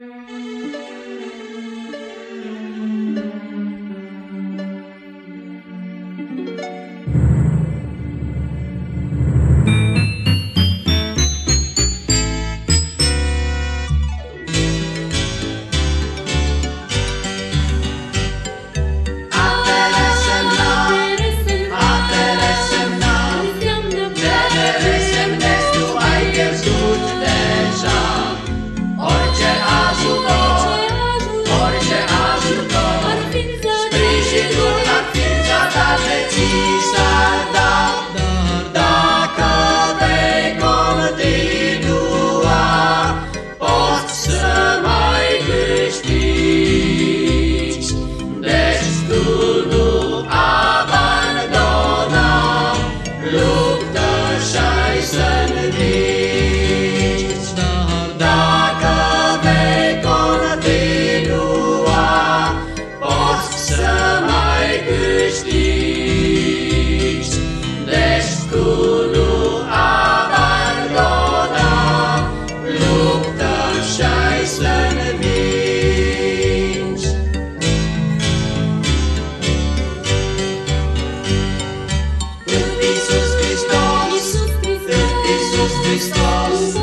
Mm-hmm. Jesus